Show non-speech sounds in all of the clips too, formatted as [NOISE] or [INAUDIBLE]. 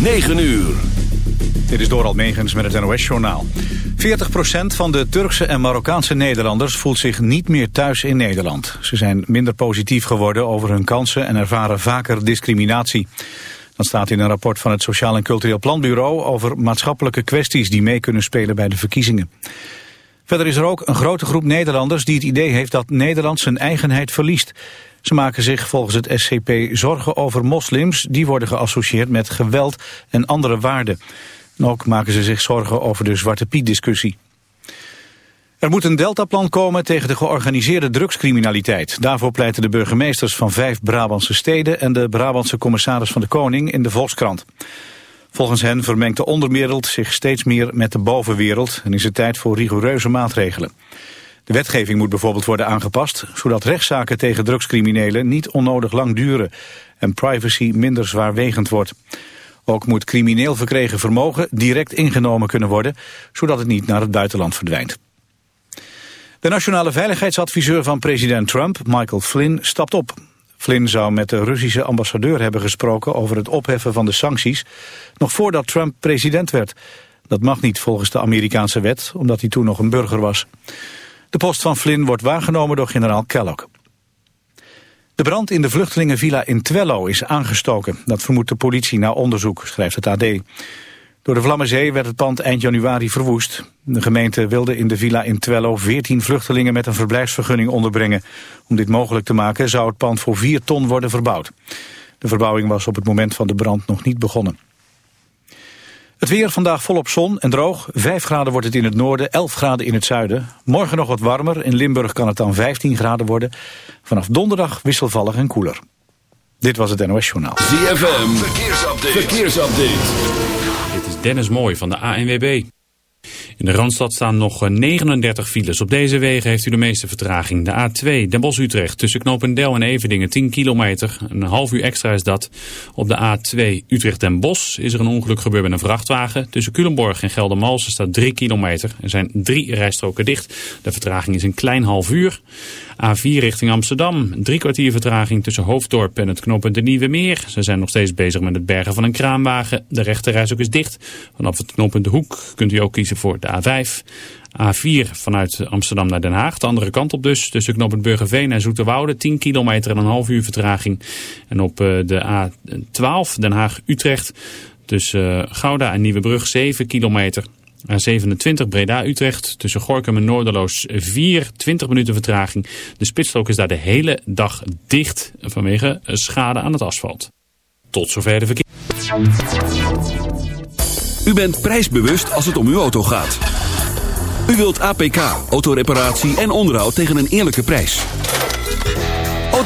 9 uur. Dit is Doral Megens met het NOS-journaal. 40% van de Turkse en Marokkaanse Nederlanders voelt zich niet meer thuis in Nederland. Ze zijn minder positief geworden over hun kansen en ervaren vaker discriminatie. Dat staat in een rapport van het Sociaal en Cultureel Planbureau... over maatschappelijke kwesties die mee kunnen spelen bij de verkiezingen. Verder is er ook een grote groep Nederlanders die het idee heeft dat Nederland zijn eigenheid verliest. Ze maken zich volgens het SCP zorgen over moslims. Die worden geassocieerd met geweld en andere waarden. En ook maken ze zich zorgen over de Zwarte Piet-discussie. Er moet een deltaplan komen tegen de georganiseerde drugscriminaliteit. Daarvoor pleiten de burgemeesters van vijf Brabantse steden... en de Brabantse commissaris van de Koning in de Volkskrant. Volgens hen vermengt de onderwereld zich steeds meer met de bovenwereld... en is het tijd voor rigoureuze maatregelen. De wetgeving moet bijvoorbeeld worden aangepast... zodat rechtszaken tegen drugscriminelen niet onnodig lang duren... en privacy minder zwaarwegend wordt. Ook moet crimineel verkregen vermogen direct ingenomen kunnen worden... zodat het niet naar het buitenland verdwijnt. De nationale veiligheidsadviseur van president Trump, Michael Flynn, stapt op. Flynn zou met de Russische ambassadeur hebben gesproken over het opheffen van de sancties, nog voordat Trump president werd. Dat mag niet volgens de Amerikaanse wet, omdat hij toen nog een burger was. De post van Flynn wordt waargenomen door generaal Kellogg. De brand in de vluchtelingenvilla in Twello is aangestoken. Dat vermoedt de politie na onderzoek, schrijft het AD. Door de Vlammenzee werd het pand eind januari verwoest. De gemeente wilde in de villa in Twello 14 vluchtelingen met een verblijfsvergunning onderbrengen. Om dit mogelijk te maken zou het pand voor 4 ton worden verbouwd. De verbouwing was op het moment van de brand nog niet begonnen. Het weer vandaag volop zon en droog. 5 graden wordt het in het noorden, 11 graden in het zuiden. Morgen nog wat warmer. In Limburg kan het dan 15 graden worden. Vanaf donderdag wisselvallig en koeler. Dit was het NOS Journaal. ZFM, verkeersupdate. verkeersupdate. Dennis Mooij van de ANWB. In de Randstad staan nog 39 files. Op deze wegen heeft u de meeste vertraging. De A2 Den Bosch-Utrecht tussen Knopendel en Everdingen 10 kilometer. Een half uur extra is dat. Op de A2 Utrecht-Den Bosch is er een ongeluk gebeurd met een vrachtwagen. Tussen Culemborg en Geldermalsen staat 3 kilometer. Er zijn drie rijstroken dicht. De vertraging is een klein half uur. A4 richting Amsterdam. Drie kwartier vertraging tussen Hoofddorp en het knooppunt de Nieuwe Meer. Ze zijn nog steeds bezig met het bergen van een kraanwagen. De rechterreis ook is dicht. Vanaf het knooppunt De Hoek kunt u ook kiezen voor de A5. A4 vanuit Amsterdam naar Den Haag. De andere kant op dus. Tussen knooppunt Burgerveen en Zoeterwoude. 10 kilometer en een half uur vertraging. En op eh, de A12 Den Haag-Utrecht. Tussen eh, Gouda en Nieuwebrug 7 kilometer. A27 Breda-Utrecht tussen Gorkum en Noorderloos 4, 20 minuten vertraging. De spitsstrook is daar de hele dag dicht vanwege schade aan het asfalt. Tot zover de verkeer. U bent prijsbewust als het om uw auto gaat. U wilt APK, autoreparatie en onderhoud tegen een eerlijke prijs.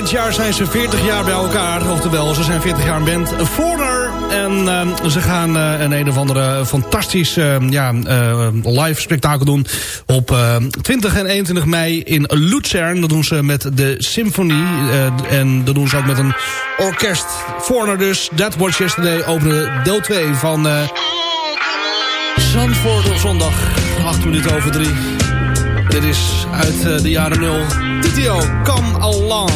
Dit jaar zijn ze 40 jaar bij elkaar. Oftewel, ze zijn 40 jaar een band. Forner. En uh, ze gaan uh, een een of andere fantastisch uh, ja, live spektakel doen. Op 20 en 21 mei in Luzern. Dat doen ze met de Symfonie. en dat doen ze ook met een orkest. Forner dus. That Was Yesterday opende deel 2 van... Zandvoort op zondag. 8 minuten over 3. Dit is uit uh, de jaren 0. TTO, Come Along.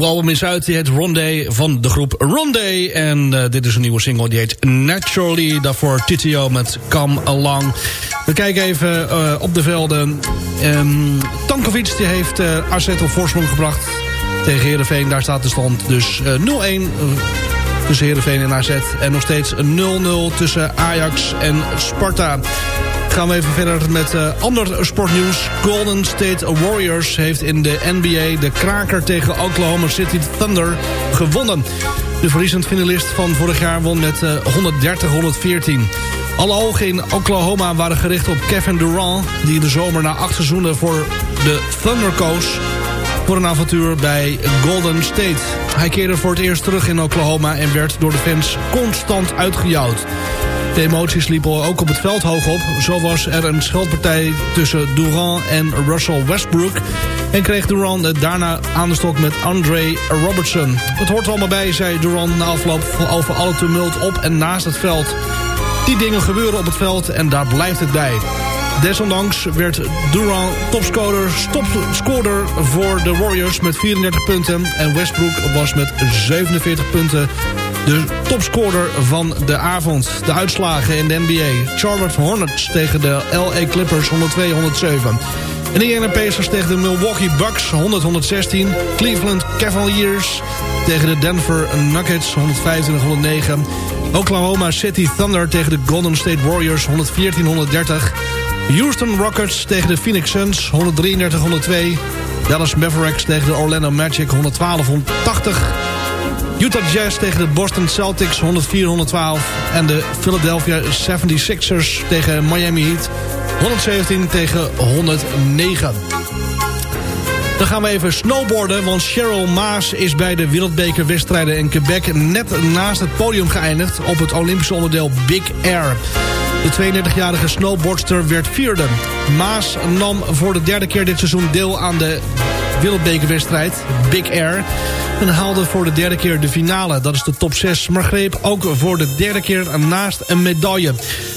Nieuwe album is uit, die heet Rondé van de groep Rondé. En uh, dit is een nieuwe single, die heet Naturally. Daarvoor TTO met Come Along. We kijken even uh, op de velden. Um, Tankovic die heeft uh, AZ op voorsprong gebracht tegen Heerenveen. Daar staat de stand dus 0-1 tussen Heerenveen en AZ. En nog steeds 0-0 tussen Ajax en Sparta. Gaan we even verder met uh, ander sportnieuws. Golden State Warriors heeft in de NBA de kraker tegen Oklahoma City Thunder gewonnen. De verliezend finalist van vorig jaar won met uh, 130-114. Alle ogen in Oklahoma waren gericht op Kevin Durant... die in de zomer na acht seizoenen voor de Thunder koos... voor een avontuur bij Golden State. Hij keerde voor het eerst terug in Oklahoma... en werd door de fans constant uitgejouwd. De emoties liepen ook op het veld hoog op. Zo was er een scheldpartij tussen Durant en Russell Westbrook. En kreeg Durant daarna aan de stok met Andre Robertson. Het hoort allemaal bij, zei Durant na afloop over alle tumult op en naast het veld. Die dingen gebeuren op het veld en daar blijft het bij. Desondanks werd Durant topscorer, topscorer voor de Warriors met 34 punten. En Westbrook was met 47 punten de topscorer van de avond. De uitslagen in de NBA. Charlotte Hornets tegen de LA Clippers 102-107. En Indiana Pacers tegen de Milwaukee Bucks 100-116. Cleveland Cavaliers tegen de Denver Nuggets 125-109. Oklahoma City Thunder tegen de Golden State Warriors 114-130. Houston Rockets tegen de Phoenix Suns 133-102. Dallas Mavericks tegen de Orlando Magic 112-180. Utah Jazz tegen de Boston Celtics 104-112. En de Philadelphia 76ers tegen Miami Heat 117 tegen 109. Dan gaan we even snowboarden, want Cheryl Maas is bij de wereldbekerwedstrijden in Quebec net naast het podium geëindigd op het Olympische onderdeel Big Air. De 32-jarige snowboardster werd vierde. Maas nam voor de derde keer dit seizoen deel aan de wereldbekerwedstrijd Big Air. En haalde voor de derde keer de finale. Dat is de top 6. Maar greep ook voor de derde keer naast een medaille.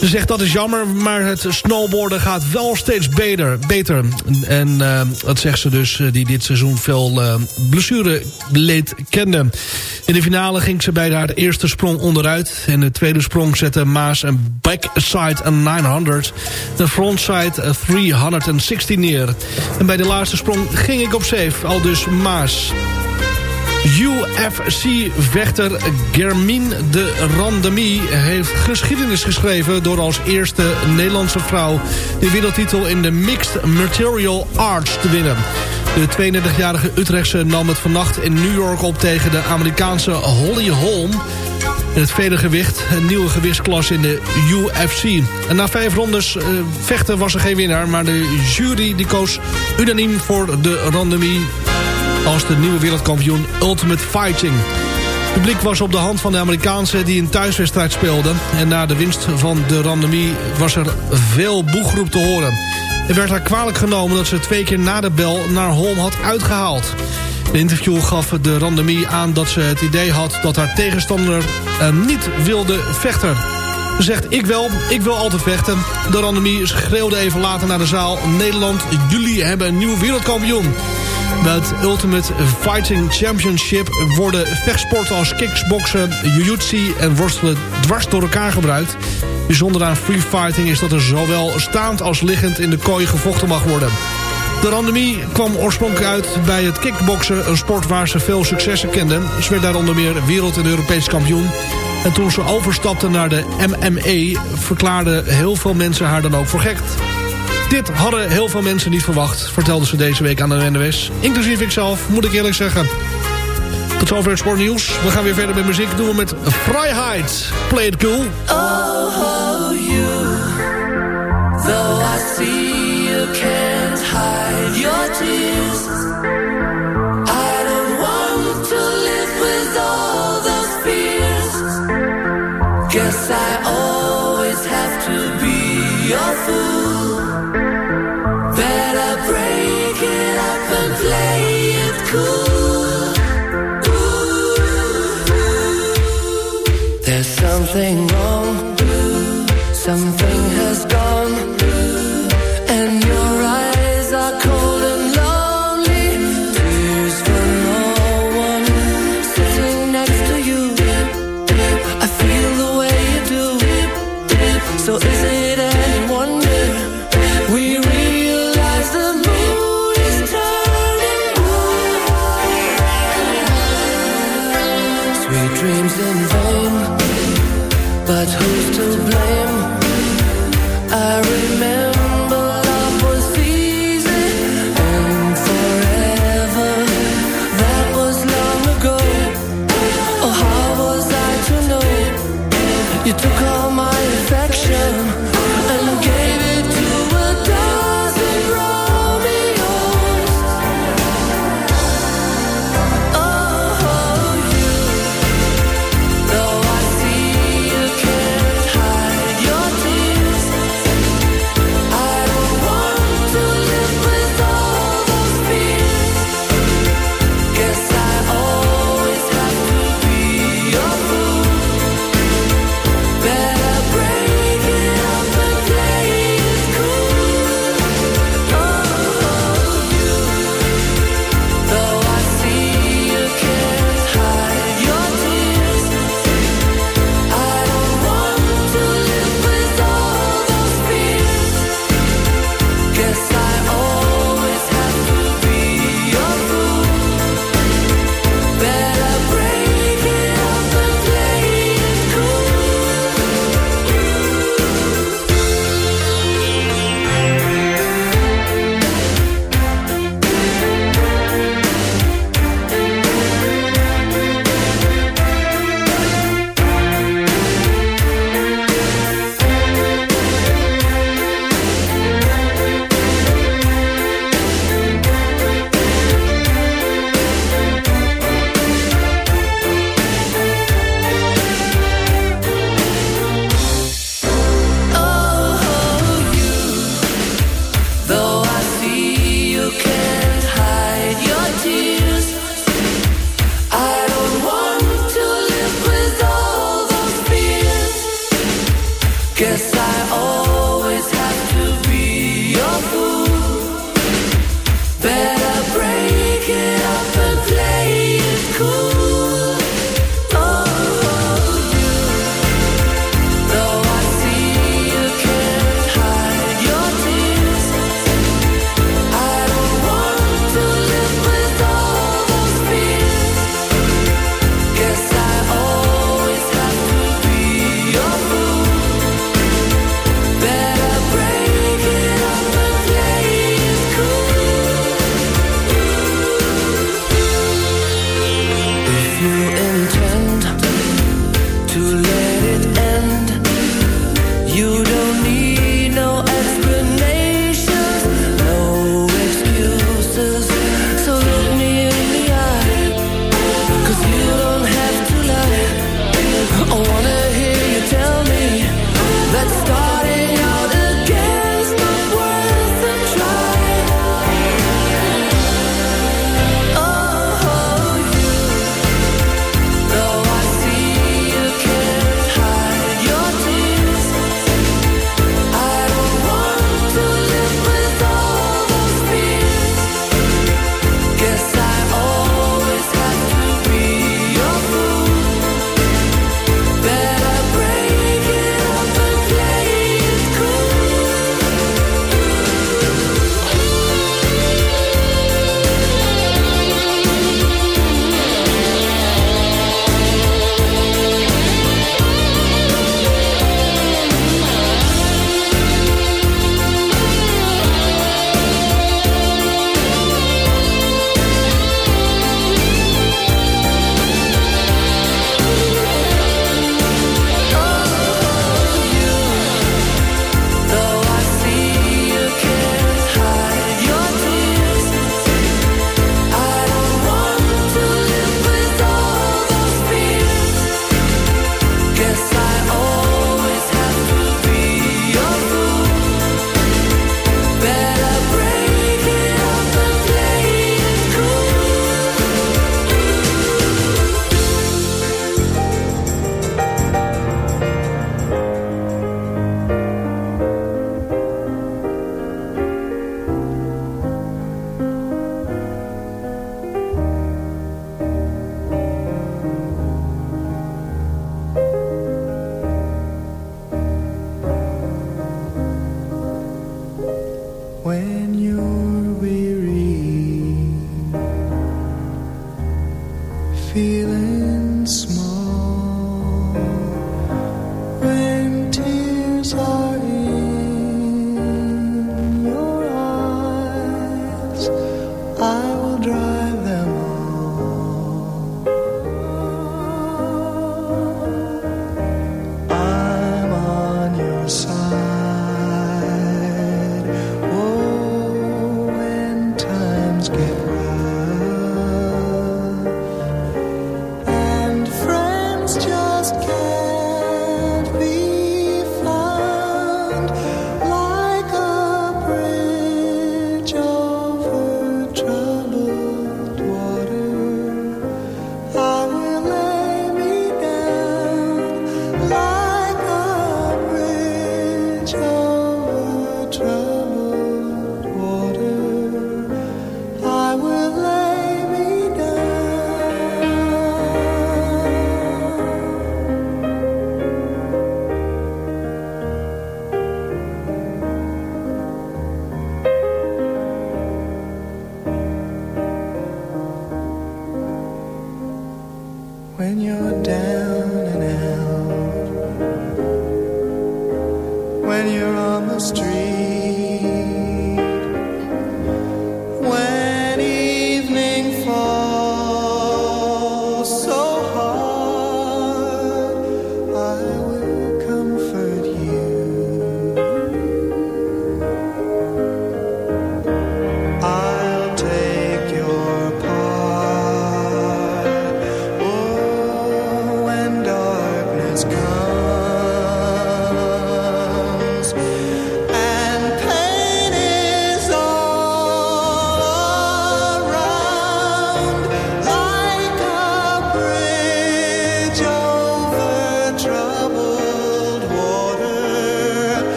Ze zegt dat is jammer, maar het snowboarden gaat wel steeds beter. beter. En uh, dat zegt ze dus, eh, die dit seizoen veel uh, blessureleed kende. In de finale ging ze bij haar eerste sprong onderuit. En de tweede sprong zette Maas een backside 900. De frontside 316 neer. En bij de laatste sprong ging ik op safe. Al dus Maas. UFC-vechter Germin de Randemie heeft geschiedenis geschreven... door als eerste Nederlandse vrouw de wereldtitel in de Mixed Material Arts te winnen. De 32-jarige Utrechtse nam het vannacht in New York op tegen de Amerikaanse Holly Holm... In het vedergewicht, een nieuwe gewichtsklasse in de UFC. Na vijf rondes uh, vechten was er geen winnaar... maar de jury die koos unaniem voor de randemie als de nieuwe wereldkampioen Ultimate Fighting. Het publiek was op de hand van de Amerikaanse die een thuiswedstrijd speelden. En na de winst van de randemie was er veel boegroep te horen. Er werd haar kwalijk genomen dat ze twee keer na de bel naar Holm had uitgehaald. De interview gaf de randemie aan dat ze het idee had dat haar tegenstander niet wilde vechten. Ze zegt, ik wel, ik wil altijd vechten. De randemie schreeuwde even later naar de zaal... Nederland, jullie hebben een nieuwe wereldkampioen. Bij het Ultimate Fighting Championship worden vechtsporten als kickboksen, jiu-jitsu en worstelen dwars door elkaar gebruikt. Bijzonder aan free fighting is dat er zowel staand als liggend in de kooi gevochten mag worden. De randemie kwam oorspronkelijk uit bij het kickboksen, een sport waar ze veel successen kenden. Ze werd daar onder meer wereld- en Europees kampioen. En toen ze overstapte naar de MMA, verklaarden heel veel mensen haar dan ook voor gek. Dit hadden heel veel mensen niet verwacht, vertelden ze deze week aan de NWS. Inclusief ikzelf, moet ik eerlijk zeggen. Tot zover het sportnieuws. We gaan weer verder met muziek. Doen we met Vrijheid. Play it cool. Oh, you. Though I see you can't hide your tears. Guess I always have to be your. thing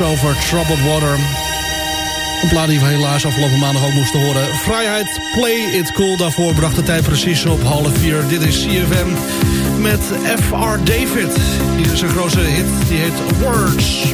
over Troubled Water. Een plaat die we helaas afgelopen maandag ook moesten horen. Vrijheid, Play It Cool. Daarvoor bracht de tijd precies op half vier. Dit is CFM met F.R. David. Hier is een grote hit, die heet. Words.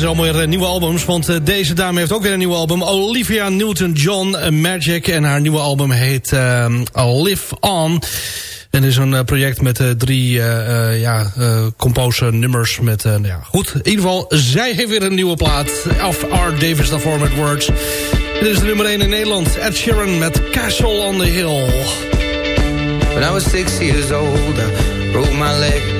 Is allemaal weer nieuwe albums. Want uh, deze dame heeft ook weer een nieuw album. Olivia Newton-John uh, Magic. En haar nieuwe album heet uh, Live On. En is een project met drie ja, compose nummers. Met, nou ja, goed, in ieder geval, zij heeft weer een nieuwe plaat. Of Art Davis daarvoor met Words. Dit is de nummer 1 in Nederland. Ed Sheeran met Castle on the Hill. When I was six years old, I broke my leg.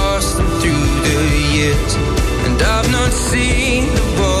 see the world.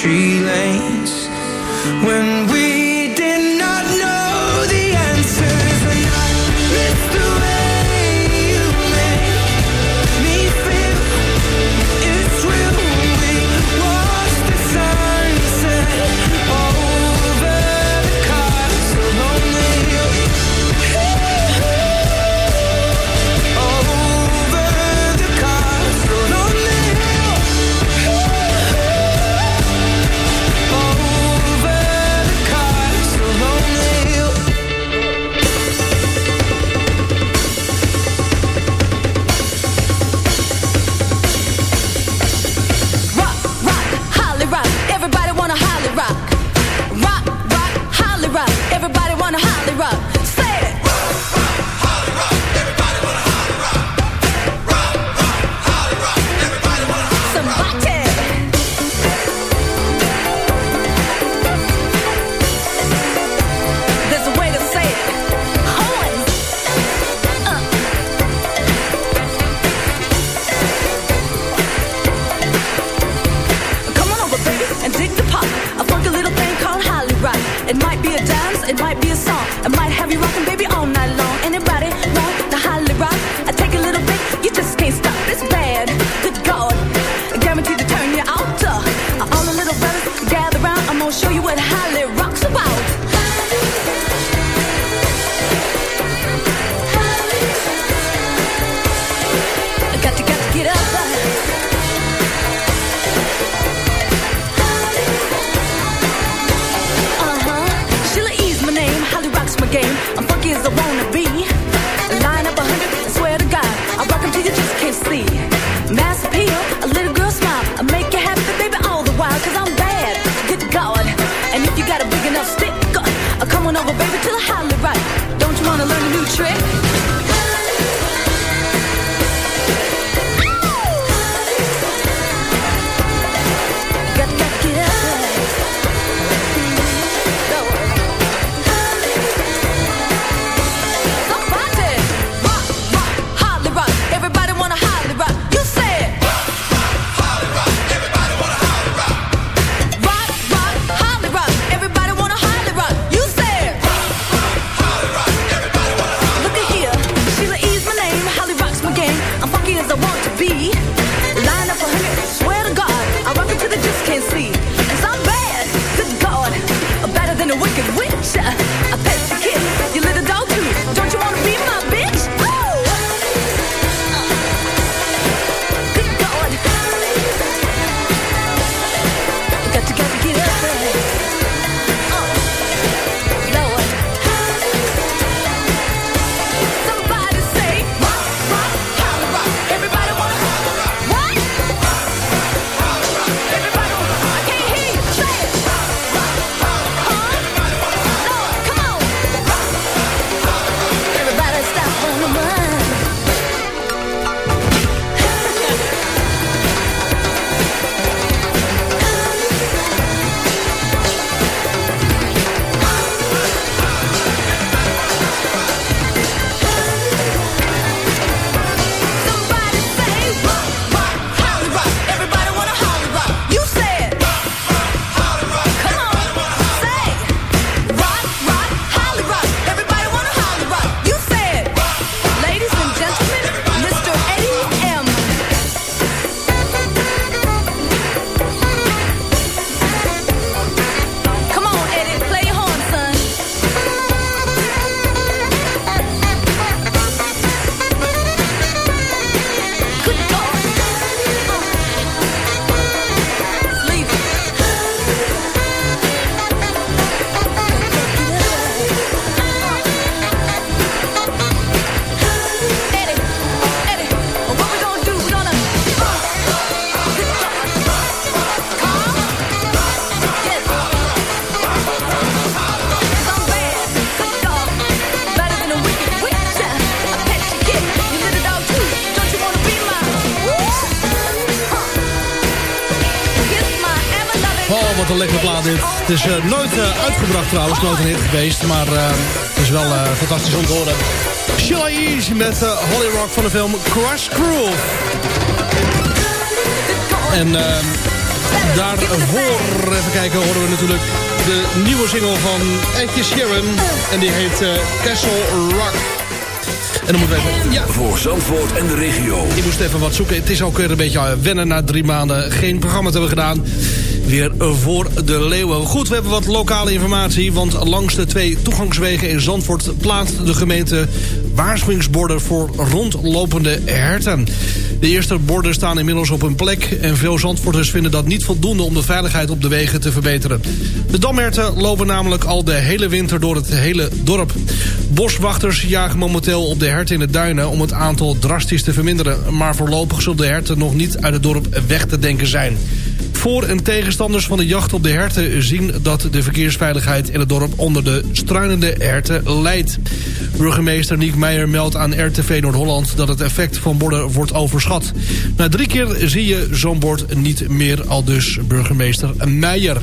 tree. Right. Don't you wanna learn a new trick? Het is eh, nooit eh, uitgebracht trouwens, nooit een hit geweest. Maar eh, het is wel fantastisch om te horen. Sheila Easy met Holly Rock van de film Crush Groove. En daarvoor, even kijken, horen we natuurlijk de nieuwe single van Edje Sharon. En die heet Castle Rock. En dan moeten we even... Ja, Voor Zandvoort en de regio. ik moest even wat zoeken. Het is ook weer een beetje wennen na drie maanden geen programma te hebben gedaan. Weer voor de leeuwen. Goed, we hebben wat lokale informatie. Want langs de twee toegangswegen in Zandvoort plaatst de gemeente waarschuwingsborden voor rondlopende herten. De eerste borden staan inmiddels op hun plek... en veel Zandvoorters vinden dat niet voldoende om de veiligheid op de wegen te verbeteren. De damherten lopen namelijk al de hele winter door het hele dorp. Boswachters jagen momenteel op de herten in de duinen... om het aantal drastisch te verminderen. Maar voorlopig zullen de herten nog niet uit het dorp weg te denken zijn. Voor- en tegenstanders van de jacht op de herten zien dat de verkeersveiligheid in het dorp onder de struinende herten leidt. Burgemeester Niek Meijer meldt aan RTV Noord-Holland dat het effect van borden wordt overschat. Na drie keer zie je zo'n bord niet meer, al dus burgemeester Meijer.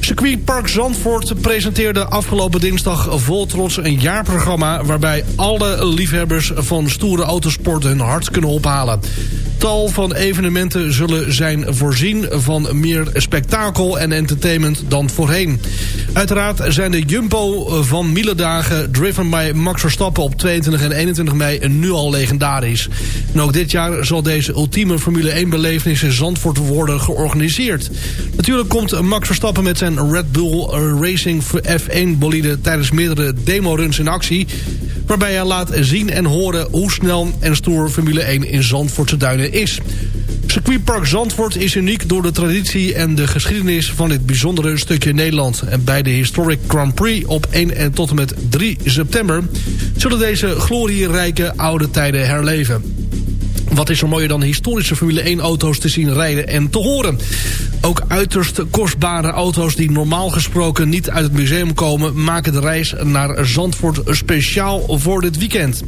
Circuitpark Zandvoort presenteerde afgelopen dinsdag vol trots een jaarprogramma... waarbij alle liefhebbers van stoere autosport hun hart kunnen ophalen. Tal van evenementen zullen zijn voorzien van meer spektakel en entertainment dan voorheen. Uiteraard zijn de Jumbo van Mieledagen driven by Max Verstappen op 22 en 21 mei nu al legendarisch. En ook dit jaar zal deze ultieme Formule 1 belevenis in Zandvoort worden georganiseerd. Natuurlijk komt Max Verstappen met zijn Red Bull Racing F1 bolide tijdens meerdere demoruns in actie. Waarbij hij laat zien en horen hoe snel en stoer Formule 1 in Zandvoortse duinen is. Circuitpark Zandvoort is uniek door de traditie en de geschiedenis van dit bijzondere stukje Nederland. En bij de Historic Grand Prix op 1 en tot en met 3 september... zullen deze glorierijke oude tijden herleven. Wat is er mooier dan historische Formule 1 auto's te zien rijden en te horen. Ook uiterst kostbare auto's die normaal gesproken niet uit het museum komen... maken de reis naar Zandvoort speciaal voor dit weekend.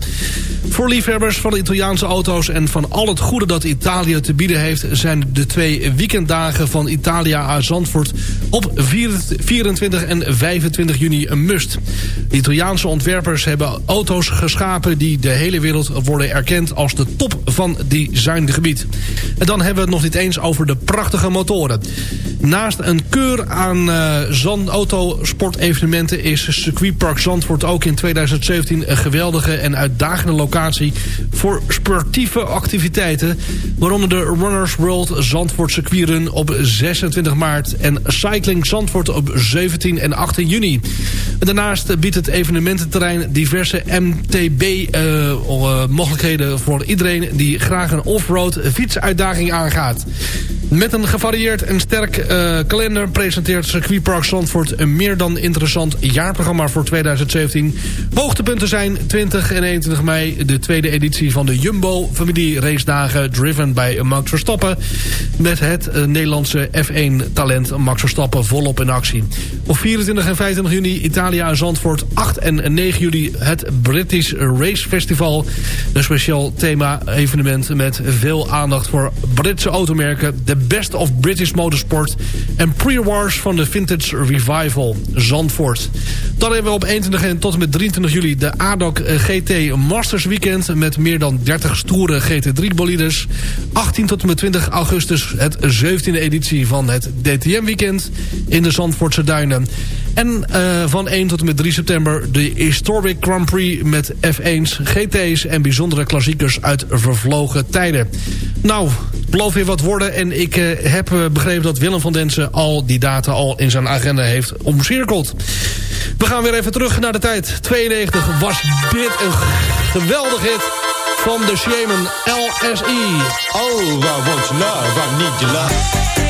Voor liefhebbers van de Italiaanse auto's en van al het goede dat Italië te bieden heeft... zijn de twee weekenddagen van Italia aan Zandvoort op 24 en 25 juni een must. De Italiaanse ontwerpers hebben auto's geschapen die de hele wereld worden erkend als de top van designgebied. En dan hebben we het nog niet eens over de prachtige motoren. Naast een keur aan uh, zand autosportevenementen is circuitpark Zandvoort ook in 2017 een geweldige en uitdagende locatie voor sportieve activiteiten. Waaronder de Runners World Zandvoort circuitrun op 26 maart en Cycling Zandvoort op 17 en 18 juni. Daarnaast biedt het evenemententerrein diverse MTB-mogelijkheden uh, uh, voor iedereen die graag een off-road fietsuitdaging aangaat. Met een gevarieerd en sterk uh, kalender presenteert Circuitpark Zandvoort een meer dan interessant jaarprogramma voor 2017. Hoogtepunten zijn 20 en 21 mei de tweede editie van de Jumbo Familie Race Dagen driven bij Max Verstappen. Met het uh, Nederlandse F1 talent Max Verstappen volop in actie. Op 24 en 25 juni Italia en Zandvoort. 8 en 9 juli het British Race Festival. Een speciaal thema evenement met veel aandacht voor Britse automerken. Best of British Motorsport en pre-wars van de Vintage Revival Zandvoort. Dan hebben we op 21 en tot en met 23 juli de ADOC GT Masters Weekend... met meer dan 30 stoere GT3 bolides. 18 tot en met 20 augustus het 17e editie van het DTM Weekend in de Zandvoortse Duinen. En uh, van 1 tot en met 3 september de Historic Grand Prix met F1's, GT's en bijzondere klassiekers uit vervlogen tijden. Nou, beloof weer wat worden en ik uh, heb uh, begrepen dat Willem van Densen al die data al in zijn agenda heeft omcirkeld. We gaan weer even terug naar de tijd. 92 was dit een geweldig hit van de Shaman LSE. Oh, I want your love, I need your love.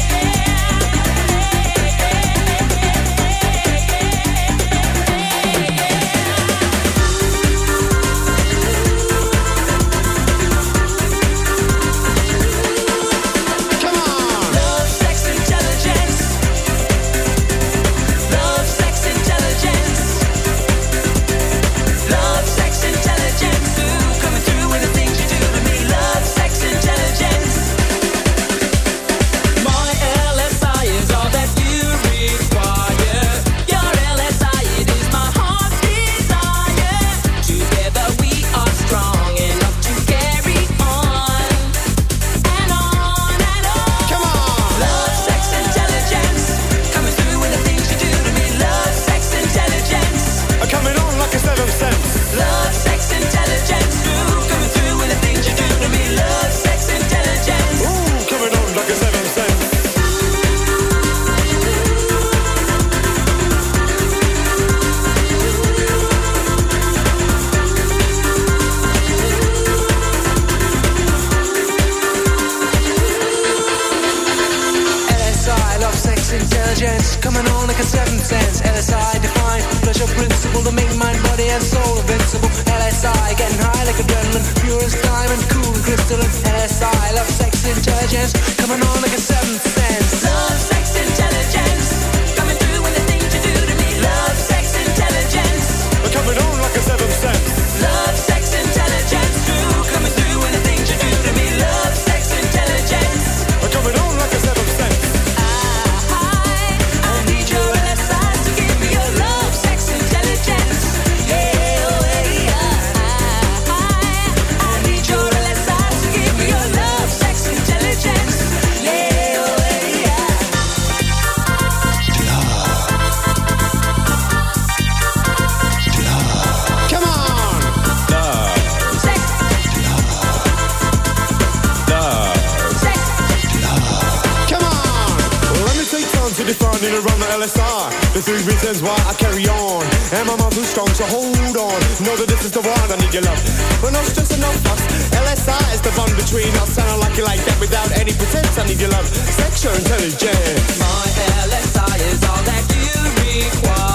Reasons why I carry on. And my mouth is strong, so hold on. Know that this is the one I need your love. But no stress and no fuss. LSI is the bond between us. And I like you like that without any pretense. I need your love. Sexual intelligence. My LSI is all that you require.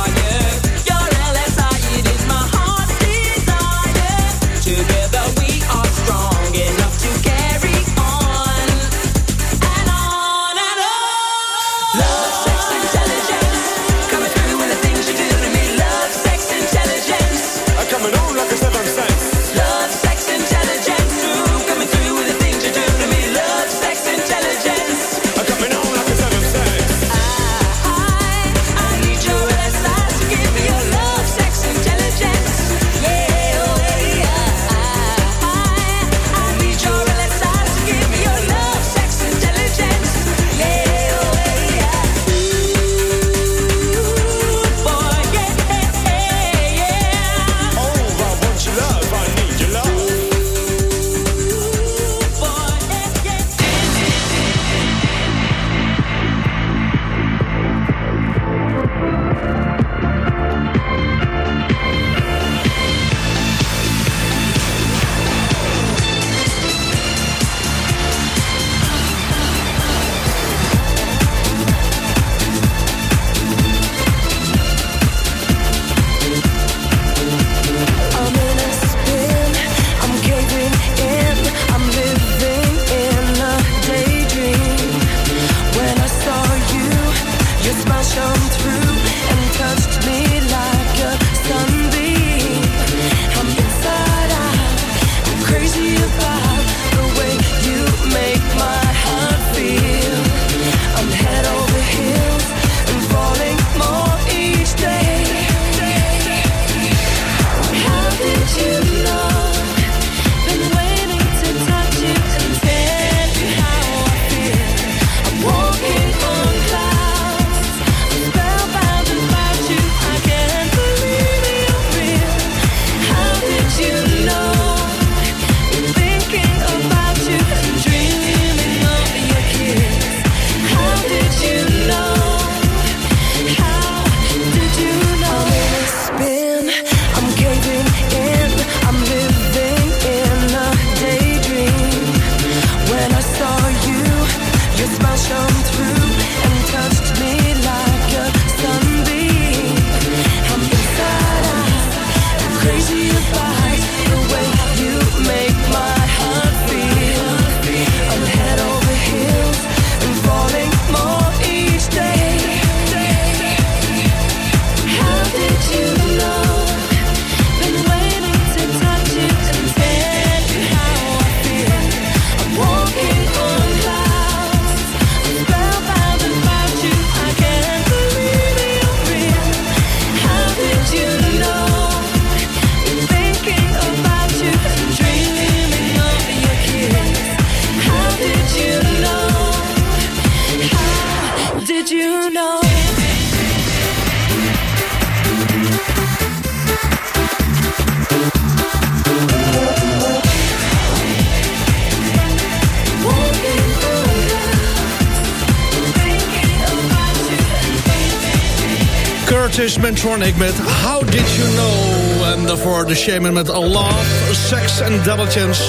Curtis Mantronic met How Did You Know? En daarvoor de Shaman met A Love, Sex and Diligence.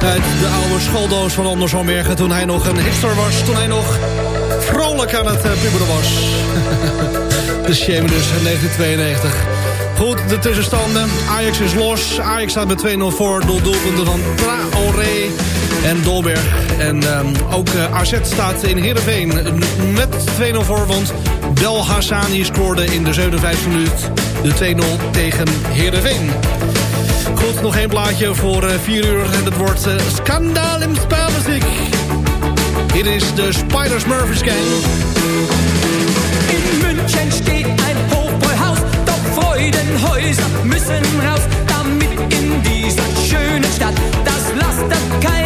Uit de oude schooldoos van Anders Almergen toen hij nog een hipster was. Toen hij nog vrolijk aan het eh, puberen was. [LAUGHS] de Shaman dus, in 1992. Goed, de tussenstanden. Ajax is los. Ajax staat met 2-0 voor. Door doelpunten van Traoré en Dolberg. En ehm, ook eh, AZ staat in Heerenveen met 2-0 voor. Bel Hassani scoorde in de 57 minuut de 2-0 tegen Heerenveen. Goed, nog één plaatje voor eh, 4 uur. En het wordt uh, Skandaal in Spelmuziek. Hier is de Spiders Murphys Gang. In München steht ein Hochbräuhaus, doch Freudenhäuser müssen raus, damit in dieser schönen Stadt das Laster keine